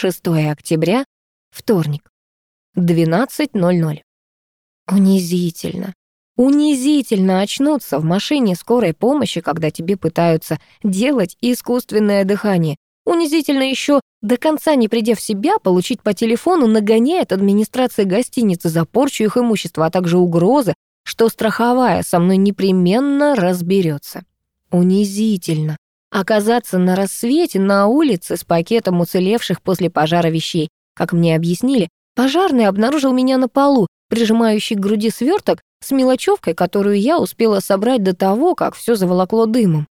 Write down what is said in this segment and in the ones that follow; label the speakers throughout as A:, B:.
A: 6 октября, вторник, 12.00. Унизительно. Унизительно очнуться в машине скорой помощи, когда тебе пытаются делать искусственное дыхание. Унизительно еще до конца не придя в себя, получить по телефону нагоняет администрация гостиницы за порчу их имущества, а также угрозы, что страховая со мной непременно разберется. Унизительно. Оказаться на рассвете на улице с пакетом уцелевших после пожара вещей. Как мне объяснили, пожарный обнаружил меня на полу, прижимающий к груди сверток с мелочевкой, которую я успела собрать до того, как все заволокло дымом.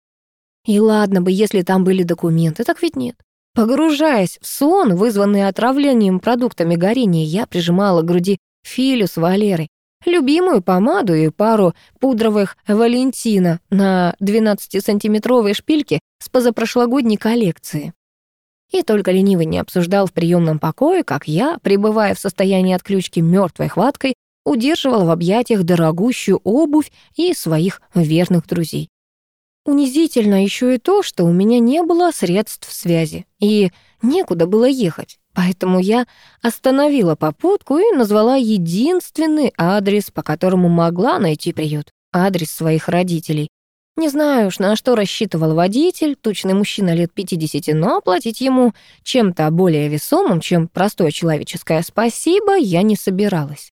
A: И ладно бы, если там были документы, так ведь нет. Погружаясь в сон, вызванный отравлением продуктами горения, я прижимала к груди Филю с Валерой, любимую помаду и пару пудровых Валентина на 12-сантиметровой шпильке с позапрошлогодней коллекции. И только ленивый не обсуждал в приемном покое, как я, пребывая в состоянии отключки мертвой хваткой, удерживал в объятиях дорогущую обувь и своих верных друзей. Унизительно еще и то, что у меня не было средств связи, и некуда было ехать. Поэтому я остановила попутку и назвала единственный адрес, по которому могла найти приют. Адрес своих родителей. Не знаю уж, на что рассчитывал водитель, тучный мужчина лет 50, но платить ему чем-то более весомым, чем простое человеческое спасибо, я не собиралась.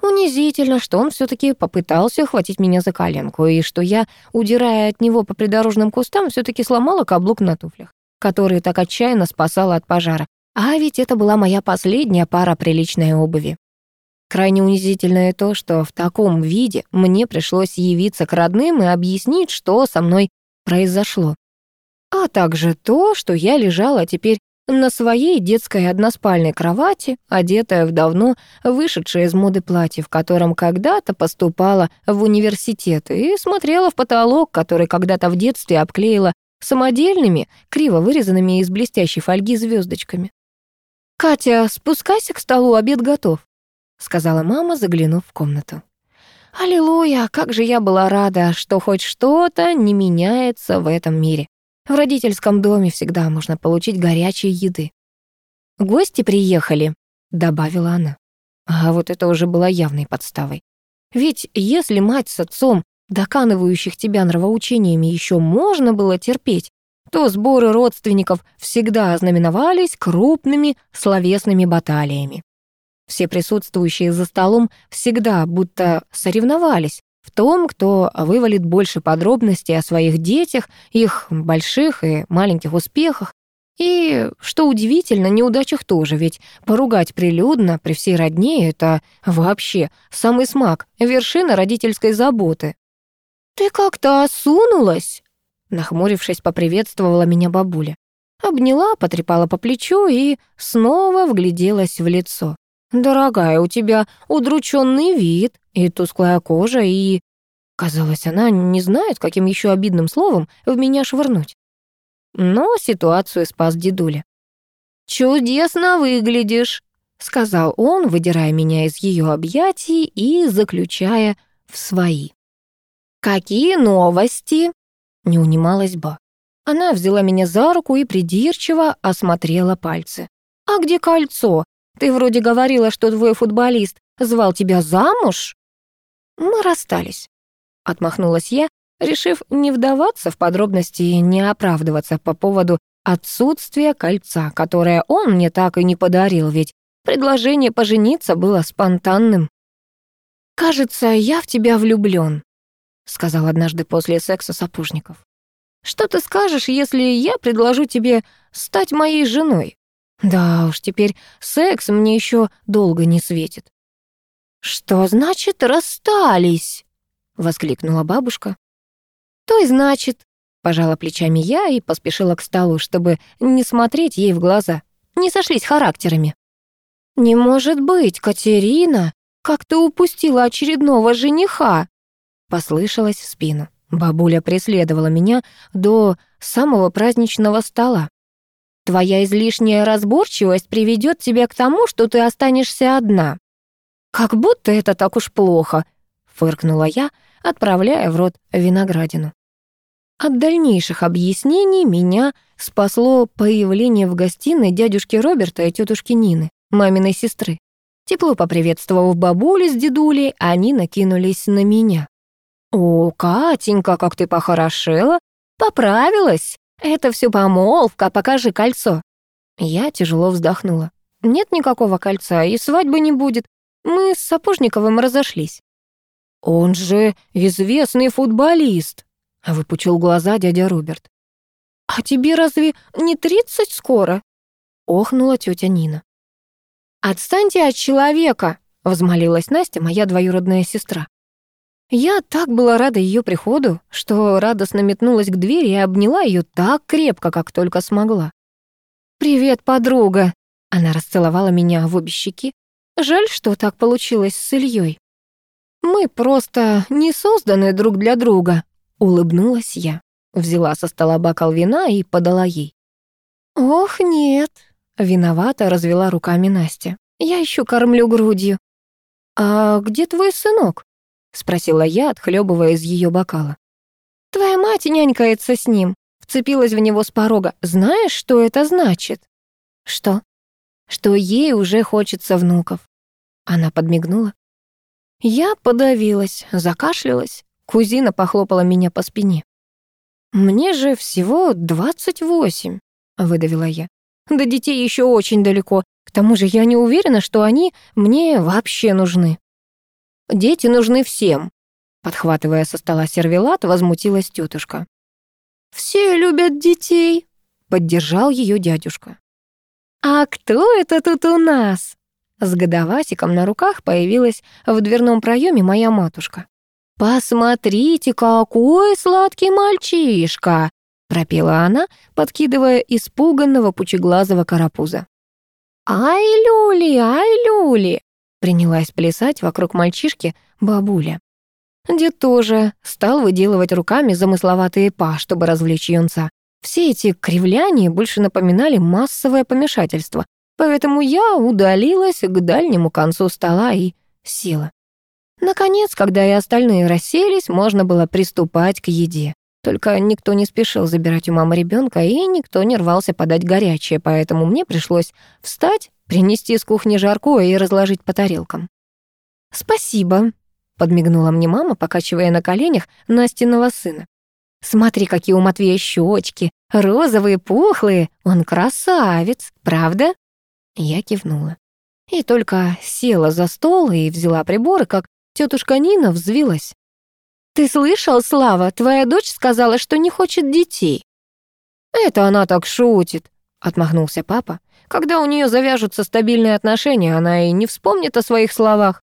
A: Унизительно, что он все таки попытался ухватить меня за коленку, и что я, удирая от него по придорожным кустам, все таки сломала каблук на туфлях, который так отчаянно спасала от пожара. А ведь это была моя последняя пара приличной обуви. Крайне унизительное то, что в таком виде мне пришлось явиться к родным и объяснить, что со мной произошло. А также то, что я лежала теперь на своей детской односпальной кровати, одетая в давно вышедшее из моды платье, в котором когда-то поступала в университет, и смотрела в потолок, который когда-то в детстве обклеила самодельными, криво вырезанными из блестящей фольги звездочками. «Катя, спускайся к столу, обед готов», — сказала мама, заглянув в комнату. Аллилуйя, как же я была рада, что хоть что-то не меняется в этом мире. В родительском доме всегда можно получить горячей еды. «Гости приехали», — добавила она. А вот это уже было явной подставой. Ведь если мать с отцом, доканывающих тебя нравоучениями, еще можно было терпеть, то сборы родственников всегда ознаменовались крупными словесными баталиями. Все присутствующие за столом всегда будто соревновались, в том, кто вывалит больше подробностей о своих детях, их больших и маленьких успехах, и, что удивительно, неудачах тоже, ведь поругать прилюдно при всей родне — это вообще самый смак, вершина родительской заботы. «Ты как-то осунулась?» Нахмурившись, поприветствовала меня бабуля. Обняла, потрепала по плечу и снова вгляделась в лицо. «Дорогая, у тебя удрученный вид, и тусклая кожа, и...» Казалось, она не знает, каким еще обидным словом в меня швырнуть. Но ситуацию спас дедуля. «Чудесно выглядишь», — сказал он, выдирая меня из ее объятий и заключая в свои. «Какие новости?» — не унималась Ба. Она взяла меня за руку и придирчиво осмотрела пальцы. «А где кольцо? Ты вроде говорила, что твой футболист звал тебя замуж?» «Мы расстались», — отмахнулась я, решив не вдаваться в подробности и не оправдываться по поводу отсутствия кольца, которое он мне так и не подарил, ведь предложение пожениться было спонтанным. «Кажется, я в тебя влюблён», — сказал однажды после секса сапожников. «Что ты скажешь, если я предложу тебе стать моей женой? Да уж, теперь секс мне ещё долго не светит. «Что значит расстались?» — воскликнула бабушка. «То и значит», — пожала плечами я и поспешила к столу, чтобы не смотреть ей в глаза. Не сошлись характерами. «Не может быть, Катерина! Как ты упустила очередного жениха!» Послышалось в спину. Бабуля преследовала меня до самого праздничного стола. «Твоя излишняя разборчивость приведет тебя к тому, что ты останешься одна», «Как будто это так уж плохо», — фыркнула я, отправляя в рот виноградину. От дальнейших объяснений меня спасло появление в гостиной дядюшки Роберта и тетушки Нины, маминой сестры. Тепло поприветствовав бабулю с дедулей, они накинулись на меня. «О, Катенька, как ты похорошела! Поправилась! Это все помолвка, покажи кольцо!» Я тяжело вздохнула. «Нет никакого кольца, и свадьбы не будет. Мы с Сапожниковым разошлись». «Он же известный футболист», — выпучил глаза дядя Роберт. «А тебе разве не тридцать скоро?» — охнула тетя Нина. «Отстаньте от человека!» — взмолилась Настя, моя двоюродная сестра. Я так была рада ее приходу, что радостно метнулась к двери и обняла ее так крепко, как только смогла. «Привет, подруга!» Она расцеловала меня в обе щеки. «Жаль, что так получилось с Ильей. Мы просто не созданы друг для друга», — улыбнулась я. Взяла со стола бокал вина и подала ей. «Ох, нет», — виновата развела руками Настя. «Я еще кормлю грудью». «А где твой сынок?» — спросила я, отхлебывая из ее бокала. «Твоя мать нянькается с ним, вцепилась в него с порога. Знаешь, что это значит?» «Что?» «Что ей уже хочется внуков». Она подмигнула. Я подавилась, закашлялась. Кузина похлопала меня по спине. «Мне же всего двадцать восемь», — выдавила я. «До детей еще очень далеко. К тому же я не уверена, что они мне вообще нужны». Дети нужны всем», — подхватывая со стола сервелат, возмутилась тетушка. «Все любят детей», — поддержал ее дядюшка. «А кто это тут у нас?» С годовасиком на руках появилась в дверном проеме моя матушка. «Посмотрите, какой сладкий мальчишка!» пропела она, подкидывая испуганного пучеглазого карапуза. «Ай, люли, ай, люли!» Принялась плясать вокруг мальчишки бабуля. Дед тоже стал выделывать руками замысловатые па, чтобы развлечь юнца. Все эти кривляния больше напоминали массовое помешательство, поэтому я удалилась к дальнему концу стола и села. Наконец, когда и остальные расселись, можно было приступать к еде. Только никто не спешил забирать у мамы ребенка, и никто не рвался подать горячее, поэтому мне пришлось встать, принести с кухни жаркое и разложить по тарелкам. «Спасибо», — подмигнула мне мама, покачивая на коленях Настиного сына. «Смотри, какие у Матвея щечки, розовые, пухлые, он красавец, правда?» Я кивнула. И только села за стол и взяла приборы, как тетушка Нина взвилась. «Ты слышал, Слава, твоя дочь сказала, что не хочет детей». «Это она так шутит», — отмахнулся папа. «Когда у нее завяжутся стабильные отношения, она и не вспомнит о своих словах».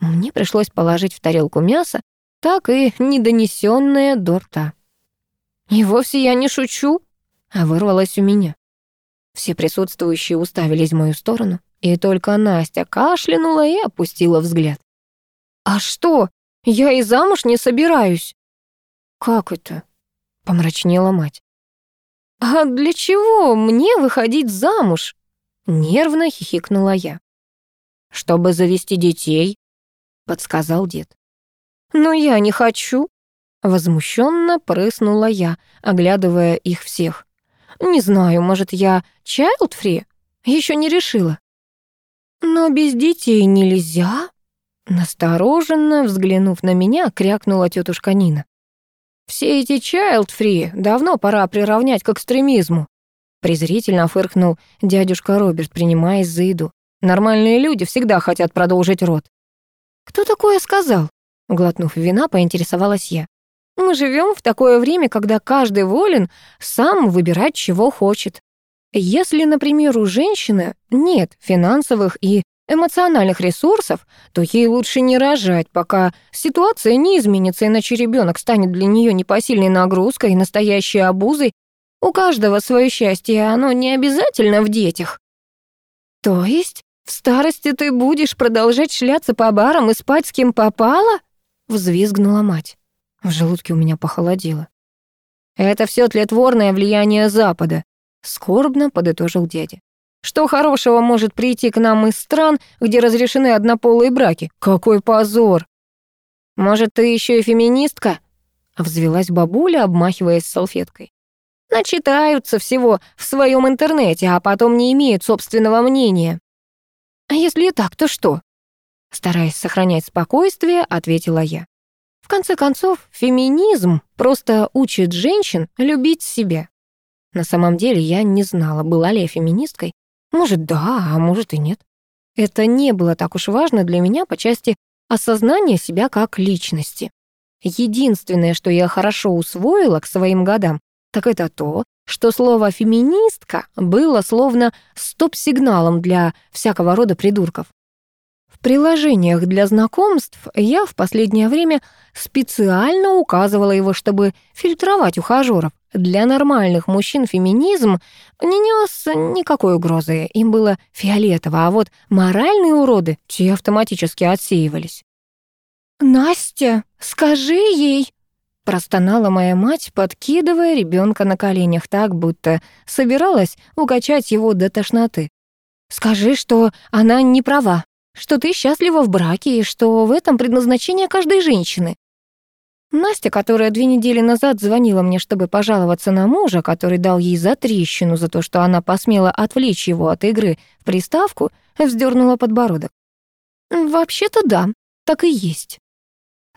A: Мне пришлось положить в тарелку мясо, так и недонесённое до рта. «И вовсе я не шучу», — а вырвалось у меня. Все присутствующие уставились в мою сторону, и только Настя кашлянула и опустила взгляд. «А что? Я и замуж не собираюсь». «Как это?» — помрачнела мать. «А для чего мне выходить замуж?» Нервно хихикнула я. «Чтобы завести детей», — подсказал дед. «Но я не хочу», — возмущенно прыснула я, оглядывая их всех. «Не знаю, может, я child-free? Еще не решила». «Но без детей нельзя?» Настороженно, взглянув на меня, крякнула тетушка Нина. «Все эти child-free давно пора приравнять к экстремизму», презрительно фыркнул дядюшка Роберт, принимаясь за еду. «Нормальные люди всегда хотят продолжить род». «Кто такое сказал?» Глотнув вина, поинтересовалась я. «Мы живем в такое время, когда каждый волен сам выбирать, чего хочет. Если, например, у женщины нет финансовых и эмоциональных ресурсов, то ей лучше не рожать, пока ситуация не изменится, иначе ребенок станет для нее непосильной нагрузкой и настоящей обузой. У каждого свое счастье, и оно не обязательно в детях. То есть в старости ты будешь продолжать шляться по барам и спать с кем попало? Взвизгнула мать. В желудке у меня похолодело. Это все тлетворное влияние Запада, скорбно подытожил дядя. Что хорошего может прийти к нам из стран, где разрешены однополые браки? Какой позор! Может, ты еще и феминистка? Взвелась бабуля, обмахиваясь салфеткой. Начитаются всего в своем интернете, а потом не имеют собственного мнения. А если так, то что? Стараясь сохранять спокойствие, ответила я. В конце концов, феминизм просто учит женщин любить себя. На самом деле я не знала, была ли я феминисткой. Может, да, а может и нет. Это не было так уж важно для меня по части осознания себя как личности. Единственное, что я хорошо усвоила к своим годам, так это то, что слово «феминистка» было словно стоп-сигналом для всякого рода придурков. В приложениях для знакомств я в последнее время специально указывала его, чтобы фильтровать ухажёров. Для нормальных мужчин феминизм не нес никакой угрозы, им было фиолетово, а вот моральные уроды, те автоматически отсеивались. «Настя, скажи ей!» Простонала моя мать, подкидывая ребенка на коленях так, будто собиралась укачать его до тошноты. «Скажи, что она не права, что ты счастлива в браке и что в этом предназначение каждой женщины. Настя, которая две недели назад звонила мне, чтобы пожаловаться на мужа, который дал ей затрещину за то, что она посмела отвлечь его от игры в приставку, вздернула подбородок. «Вообще-то да, так и есть.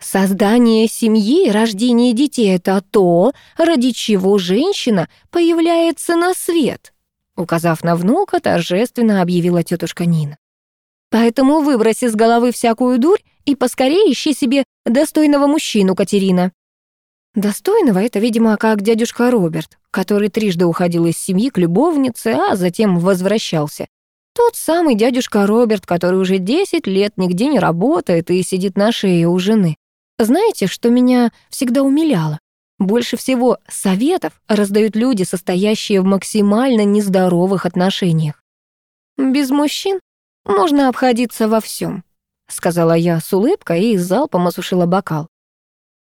A: Создание семьи и рождение детей — это то, ради чего женщина появляется на свет», указав на внука, торжественно объявила тетушка Нина. «Поэтому выбрось из головы всякую дурь и поскорее ищи себе достойного мужчину, Катерина». Достойного — это, видимо, как дядюшка Роберт, который трижды уходил из семьи к любовнице, а затем возвращался. Тот самый дядюшка Роберт, который уже 10 лет нигде не работает и сидит на шее у жены. Знаете, что меня всегда умиляло? Больше всего советов раздают люди, состоящие в максимально нездоровых отношениях. Без мужчин можно обходиться во всем сказала я с улыбкой и залпом осушила бокал.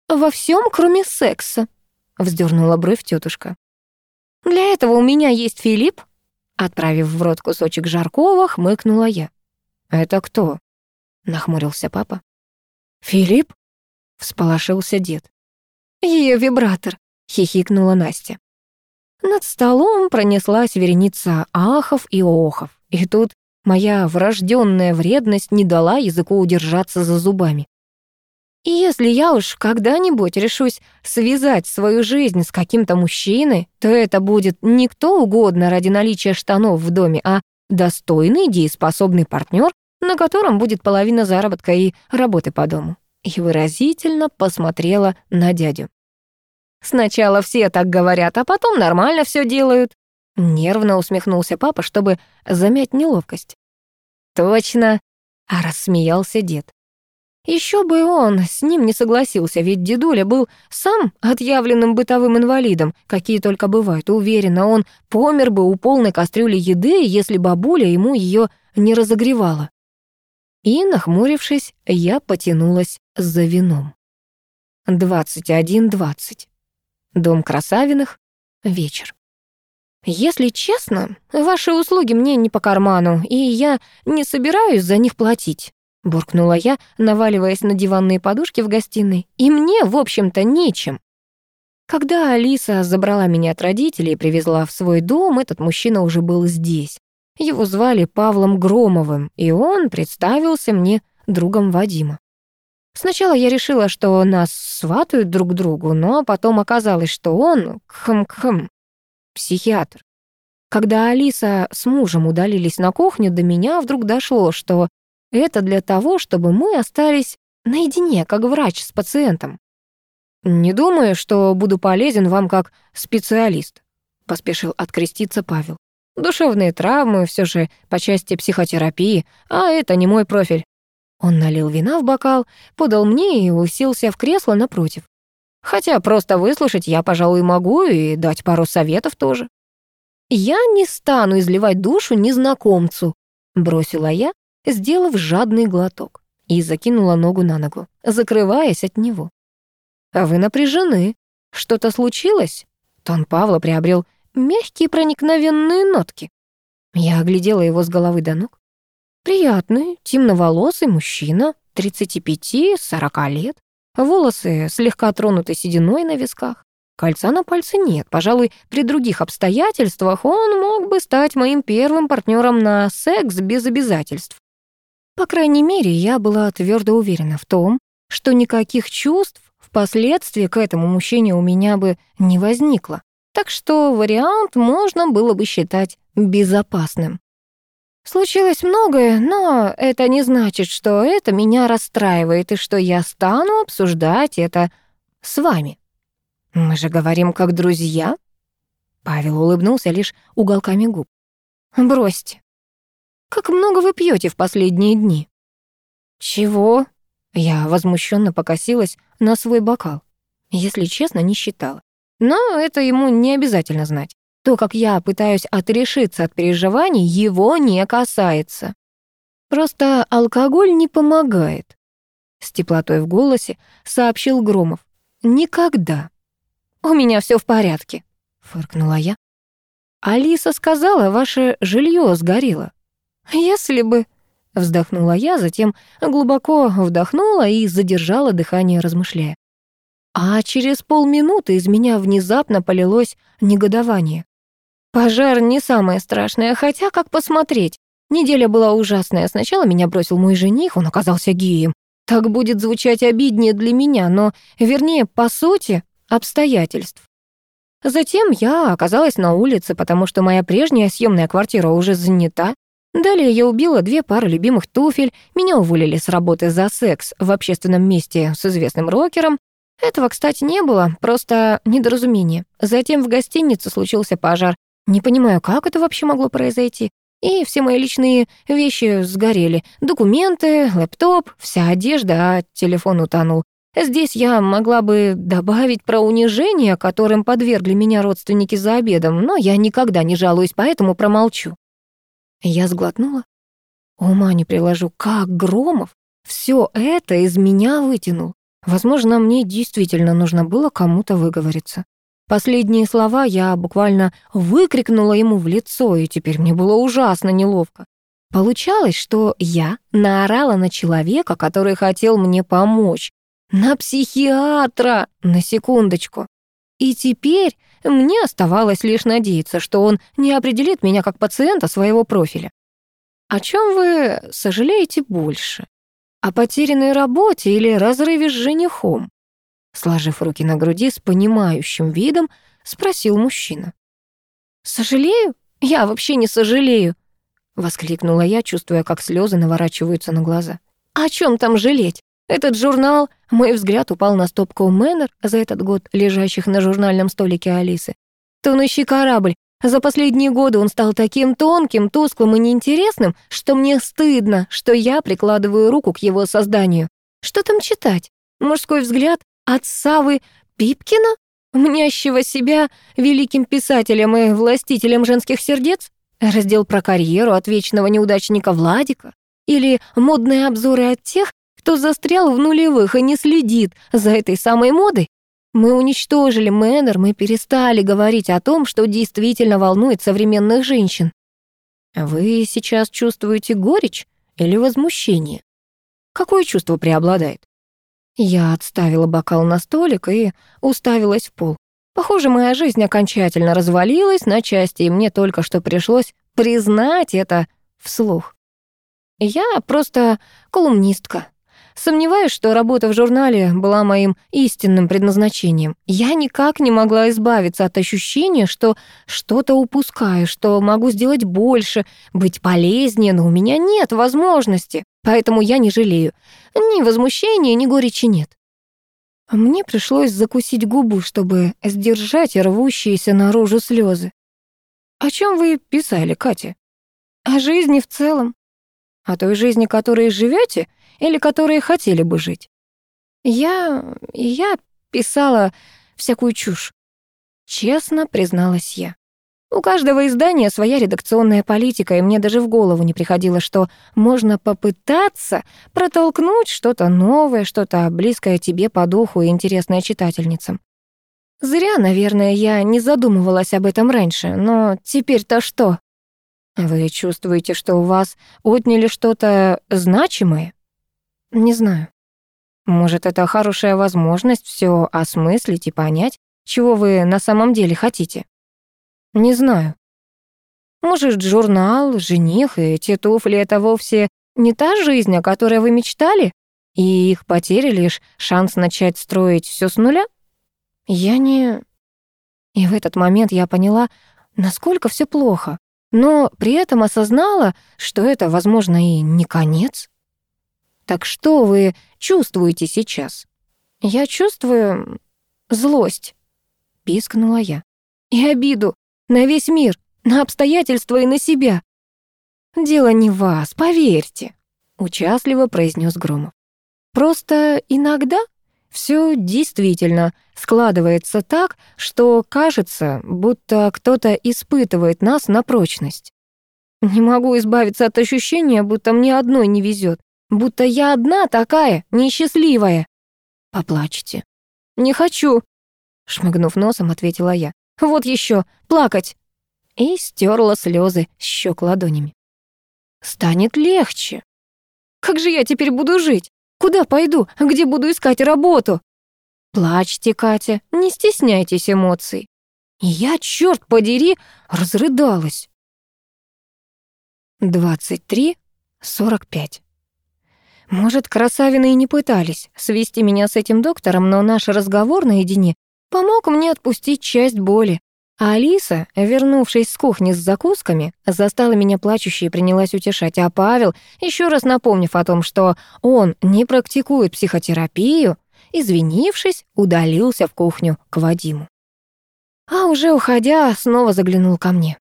A: «Во всем, кроме секса», — вздернула бровь тетушка. «Для этого у меня есть Филипп», — отправив в рот кусочек жаркого, хмыкнула я. «Это кто?» — нахмурился папа. «Филипп?» — всполошился дед. Ее вибратор», — хихикнула Настя. Над столом пронеслась вереница ахов и охов, и тут Моя врожденная вредность не дала языку удержаться за зубами. И если я уж когда-нибудь решусь связать свою жизнь с каким-то мужчиной, то это будет не кто угодно ради наличия штанов в доме, а достойный, дееспособный партнер, на котором будет половина заработка и работы по дому. И выразительно посмотрела на дядю. Сначала все так говорят, а потом нормально все делают. Нервно усмехнулся папа, чтобы замять неловкость. «Точно!» — а рассмеялся дед. Еще бы он с ним не согласился, ведь дедуля был сам отъявленным бытовым инвалидом, какие только бывают. Уверена, он помер бы у полной кастрюли еды, если бабуля ему ее не разогревала. И, нахмурившись, я потянулась за вином. Двадцать один двадцать. Дом Красавиных. Вечер. «Если честно, ваши услуги мне не по карману, и я не собираюсь за них платить», — буркнула я, наваливаясь на диванные подушки в гостиной. «И мне, в общем-то, нечем». Когда Алиса забрала меня от родителей и привезла в свой дом, этот мужчина уже был здесь. Его звали Павлом Громовым, и он представился мне другом Вадима. Сначала я решила, что нас сватают друг другу, но потом оказалось, что он, кхм-кхм, психиатр. Когда Алиса с мужем удалились на кухню, до меня вдруг дошло, что это для того, чтобы мы остались наедине, как врач с пациентом. «Не думаю, что буду полезен вам как специалист», — поспешил откреститься Павел. «Душевные травмы все же по части психотерапии, а это не мой профиль». Он налил вина в бокал, подал мне и уселся в кресло напротив. Хотя просто выслушать я, пожалуй, могу и дать пару советов тоже. «Я не стану изливать душу незнакомцу», — бросила я, сделав жадный глоток, и закинула ногу на ногу, закрываясь от него. «А вы напряжены. Что-то случилось?» Тон Павла приобрел мягкие проникновенные нотки. Я оглядела его с головы до ног. Приятный, темноволосый мужчина, 35-40 лет. Волосы слегка тронуты сединой на висках. Кольца на пальце нет. Пожалуй, при других обстоятельствах он мог бы стать моим первым партнером на секс без обязательств. По крайней мере, я была твердо уверена в том, что никаких чувств впоследствии к этому мужчине у меня бы не возникло. Так что вариант можно было бы считать безопасным. Случилось многое, но это не значит, что это меня расстраивает и что я стану обсуждать это с вами. Мы же говорим как друзья. Павел улыбнулся лишь уголками губ. Бросьте. Как много вы пьете в последние дни? Чего? Я возмущенно покосилась на свой бокал. Если честно, не считала. Но это ему не обязательно знать. То, как я пытаюсь отрешиться от переживаний, его не касается. Просто алкоголь не помогает. С теплотой в голосе сообщил Громов. Никогда. У меня все в порядке, фыркнула я. Алиса сказала, ваше жилье сгорело. Если бы, вздохнула я, затем глубоко вдохнула и задержала дыхание, размышляя. А через полминуты из меня внезапно полилось негодование. Пожар не самое страшное, хотя как посмотреть. Неделя была ужасная. Сначала меня бросил мой жених, он оказался геем. Так будет звучать обиднее для меня, но, вернее, по сути, обстоятельств. Затем я оказалась на улице, потому что моя прежняя съемная квартира уже занята. Далее я убила две пары любимых туфель, меня уволили с работы за секс в общественном месте с известным рокером. Этого, кстати, не было, просто недоразумение. Затем в гостинице случился пожар, не понимаю, как это вообще могло произойти. И все мои личные вещи сгорели. Документы, лэптоп, вся одежда, а телефон утонул. Здесь я могла бы добавить про унижение, которым подвергли меня родственники за обедом, но я никогда не жалуюсь, поэтому промолчу. Я сглотнула. Ума не приложу, как Громов все это из меня вытянул. Возможно, мне действительно нужно было кому-то выговориться. Последние слова я буквально выкрикнула ему в лицо, и теперь мне было ужасно неловко. Получалось, что я наорала на человека, который хотел мне помочь. На психиатра, на секундочку. И теперь мне оставалось лишь надеяться, что он не определит меня как пациента своего профиля. О чем вы сожалеете больше? О потерянной работе или разрыве с женихом? Сложив руки на груди с понимающим видом, спросил мужчина. «Сожалею? Я вообще не сожалею!» Воскликнула я, чувствуя, как слезы наворачиваются на глаза. «О чем там жалеть? Этот журнал...» Мой взгляд упал на стопку Мэннер за этот год, лежащих на журнальном столике Алисы. «Тонущий корабль. За последние годы он стал таким тонким, тусклым и неинтересным, что мне стыдно, что я прикладываю руку к его созданию. Что там читать? Мужской взгляд от Савы Пипкина, мнящего себя великим писателем и властителем женских сердец? Раздел про карьеру от вечного неудачника Владика? Или модные обзоры от тех, кто застрял в нулевых и не следит за этой самой модой? Мы уничтожили Мэннер, мы перестали говорить о том, что действительно волнует современных женщин. Вы сейчас чувствуете горечь или возмущение? Какое чувство преобладает? Я отставила бокал на столик и уставилась в пол. Похоже, моя жизнь окончательно развалилась на части, и мне только что пришлось признать это вслух. Я просто колумнистка. Сомневаюсь, что работа в журнале была моим истинным предназначением. Я никак не могла избавиться от ощущения, что что-то упускаю, что могу сделать больше, быть полезнее, но у меня нет возможности. Поэтому я не жалею. Ни возмущения, ни горечи нет. Мне пришлось закусить губу, чтобы сдержать рвущиеся наружу слезы. «О чем вы писали, Катя?» «О жизни в целом. О той жизни, которой живете, или которой хотели бы жить?» «Я... я писала всякую чушь», — честно призналась я. У каждого издания своя редакционная политика, и мне даже в голову не приходило, что можно попытаться протолкнуть что-то новое, что-то близкое тебе по духу и интересное читательницам. Зря, наверное, я не задумывалась об этом раньше, но теперь-то что? Вы чувствуете, что у вас отняли что-то значимое? Не знаю. Может, это хорошая возможность все осмыслить и понять, чего вы на самом деле хотите? Не знаю. Может, журнал, жених и те туфли — это вовсе не та жизнь, о которой вы мечтали? И их потеря лишь шанс начать строить все с нуля? Я не... И в этот момент я поняла, насколько все плохо, но при этом осознала, что это, возможно, и не конец. Так что вы чувствуете сейчас? Я чувствую злость, пискнула я. И обиду на весь мир, на обстоятельства и на себя. Дело не вас, поверьте, участливо произнес Громов. Просто иногда все действительно складывается так, что кажется, будто кто-то испытывает нас на прочность. Не могу избавиться от ощущения, будто мне одной не везет, будто я одна такая, несчастливая. Поплачьте. Не хочу, шмыгнув носом, ответила я. Вот еще, плакать. И стерла слезы щек ладонями. Станет легче. Как же я теперь буду жить? Куда пойду? Где буду искать работу? Плачьте, Катя, не стесняйтесь эмоций. И я, черт подери, разрыдалась. 23.45 Может, красавины и не пытались свести меня с этим доктором, но наш разговор наедине помог мне отпустить часть боли. А Алиса, вернувшись с кухни с закусками, застала меня плачущей и принялась утешать, а Павел, еще раз напомнив о том, что он не практикует психотерапию, извинившись, удалился в кухню к Вадиму. А уже уходя, снова заглянул ко мне.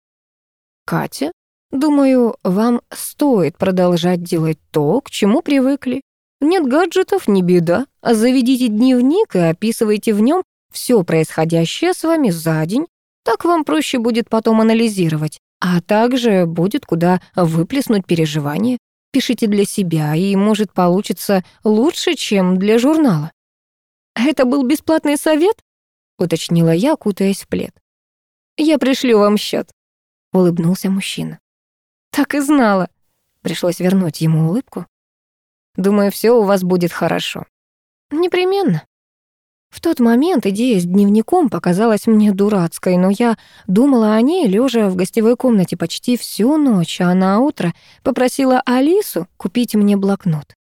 A: «Катя, думаю, вам стоит продолжать делать то, к чему привыкли. Нет гаджетов, не беда, заведите дневник и описывайте в нем все происходящее с вами за день, так вам проще будет потом анализировать, а также будет куда выплеснуть переживания. Пишите для себя, и, может, получится лучше, чем для журнала. «Это был бесплатный совет?» — уточнила я, кутаясь в плед. «Я пришлю вам счет, улыбнулся мужчина. «Так и знала». Пришлось вернуть ему улыбку. «Думаю, все у вас будет хорошо». «Непременно», в тот момент идея с дневником показалась мне дурацкой, но я думала о ней, лежа в гостевой комнате почти всю ночь, а на утро попросила Алису купить мне блокнот.